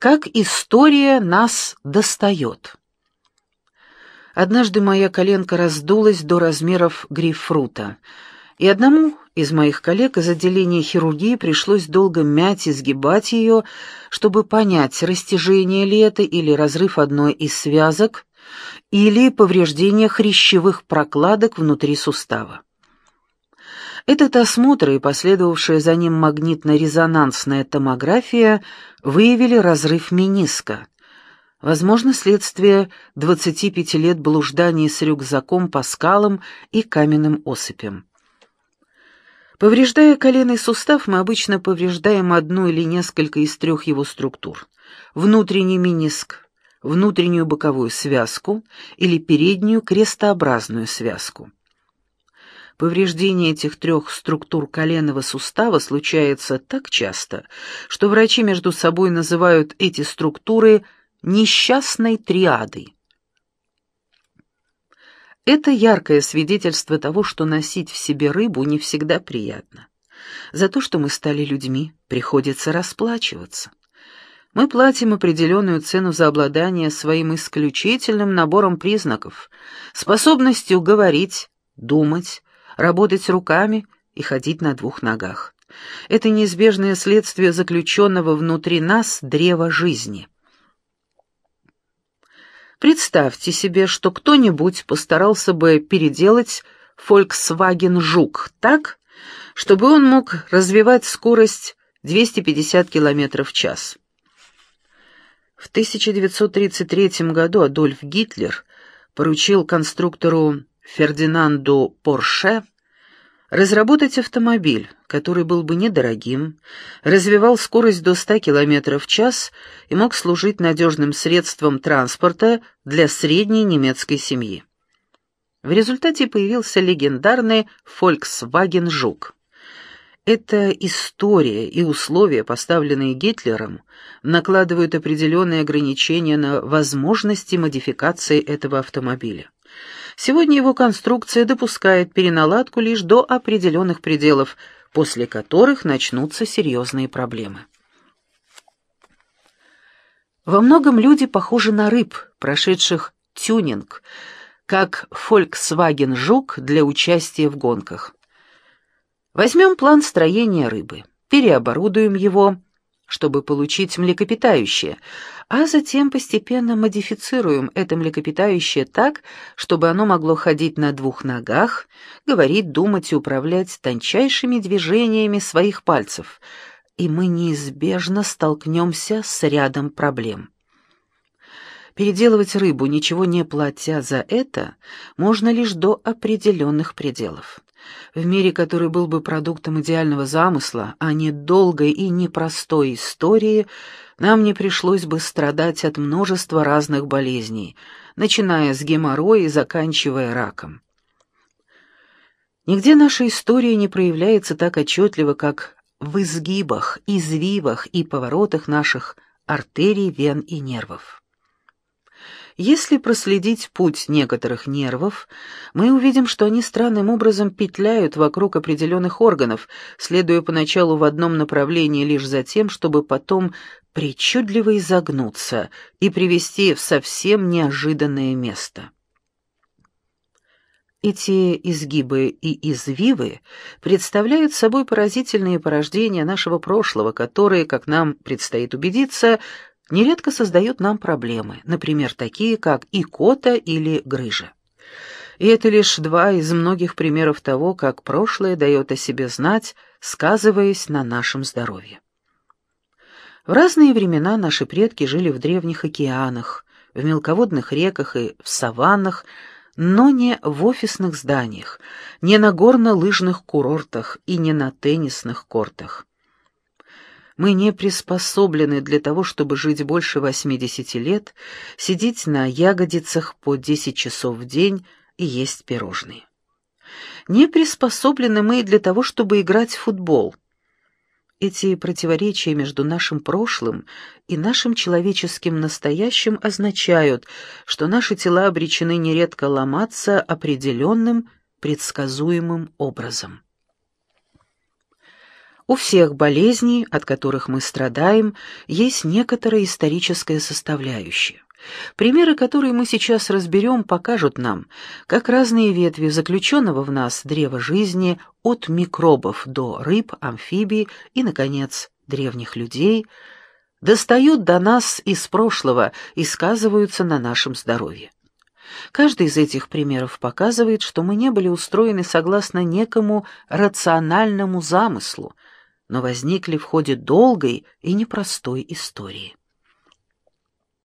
Как история нас достает. Однажды моя коленка раздулась до размеров грейпфрута, и одному из моих коллег из отделения хирургии пришлось долго мять и сгибать ее, чтобы понять, растяжение ли это или разрыв одной из связок, или повреждение хрящевых прокладок внутри сустава. Этот осмотр и последовавшая за ним магнитно-резонансная томография выявили разрыв мениска. Возможно, следствие 25 лет блужданий с рюкзаком по скалам и каменным осыпям. Повреждая коленный сустав, мы обычно повреждаем одну или несколько из трех его структур. Внутренний мениск, внутреннюю боковую связку или переднюю крестообразную связку. Повреждение этих трех структур коленного сустава случается так часто, что врачи между собой называют эти структуры несчастной триадой. Это яркое свидетельство того, что носить в себе рыбу не всегда приятно. За то, что мы стали людьми, приходится расплачиваться. Мы платим определенную цену за обладание своим исключительным набором признаков, способностью говорить, думать, работать руками и ходить на двух ногах. Это неизбежное следствие заключенного внутри нас древа жизни. Представьте себе, что кто-нибудь постарался бы переделать Volkswagen Жук так, чтобы он мог развивать скорость 250 км в час. В 1933 году Адольф Гитлер поручил конструктору Фердинанду Порше разработать автомобиль, который был бы недорогим, развивал скорость до 100 км в час и мог служить надежным средством транспорта для средней немецкой семьи. В результате появился легендарный Volkswagen Жук. Эта история и условия, поставленные Гитлером, накладывают определенные ограничения на возможности модификации этого автомобиля. Сегодня его конструкция допускает переналадку лишь до определенных пределов, после которых начнутся серьезные проблемы. Во многом люди похожи на рыб, прошедших тюнинг, как Volkswagen Жук для участия в гонках. Возьмем план строения рыбы, переоборудуем его, чтобы получить млекопитающее, а затем постепенно модифицируем это млекопитающее так, чтобы оно могло ходить на двух ногах, говорить, думать и управлять тончайшими движениями своих пальцев, и мы неизбежно столкнемся с рядом проблем. Переделывать рыбу, ничего не платя за это, можно лишь до определенных пределов. В мире, который был бы продуктом идеального замысла, а не долгой и непростой истории, нам не пришлось бы страдать от множества разных болезней, начиная с геморроя и заканчивая раком. Нигде наша история не проявляется так отчетливо, как в изгибах, извивах и поворотах наших артерий, вен и нервов. Если проследить путь некоторых нервов, мы увидим, что они странным образом петляют вокруг определенных органов, следуя поначалу в одном направлении лишь за тем, чтобы потом причудливо изогнуться и привести в совсем неожиданное место. Эти изгибы и извивы представляют собой поразительные порождения нашего прошлого, которые, как нам предстоит убедиться, нередко создают нам проблемы, например, такие как икота или грыжа. И это лишь два из многих примеров того, как прошлое дает о себе знать, сказываясь на нашем здоровье. В разные времена наши предки жили в древних океанах, в мелководных реках и в саваннах, но не в офисных зданиях, не на горно-лыжных курортах и не на теннисных кортах. Мы не приспособлены для того, чтобы жить больше 80 лет, сидеть на ягодицах по 10 часов в день и есть пирожные. Не приспособлены мы для того, чтобы играть в футбол. Эти противоречия между нашим прошлым и нашим человеческим настоящим означают, что наши тела обречены нередко ломаться определенным предсказуемым образом. У всех болезней, от которых мы страдаем, есть некоторая историческая составляющая. Примеры, которые мы сейчас разберем, покажут нам, как разные ветви заключенного в нас древа жизни от микробов до рыб, амфибий и, наконец, древних людей достают до нас из прошлого и сказываются на нашем здоровье. Каждый из этих примеров показывает, что мы не были устроены согласно некому рациональному замыслу, но возникли в ходе долгой и непростой истории.